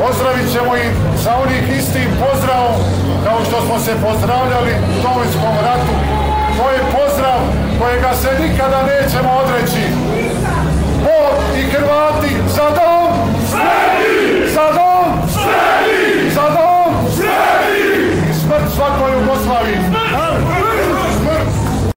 Pozdravit ćemo ih sa onih istih pozdravom kao što smo se pozdravljali u Tomovskom ratu. To je pozdrav kojega se nikada nećemo odreći. Bog i Hrvati, za dom! Sredi! Za dom! Sredi! Za dom! Sredi! I smrt svakoj Jugoslaviji! Sredi!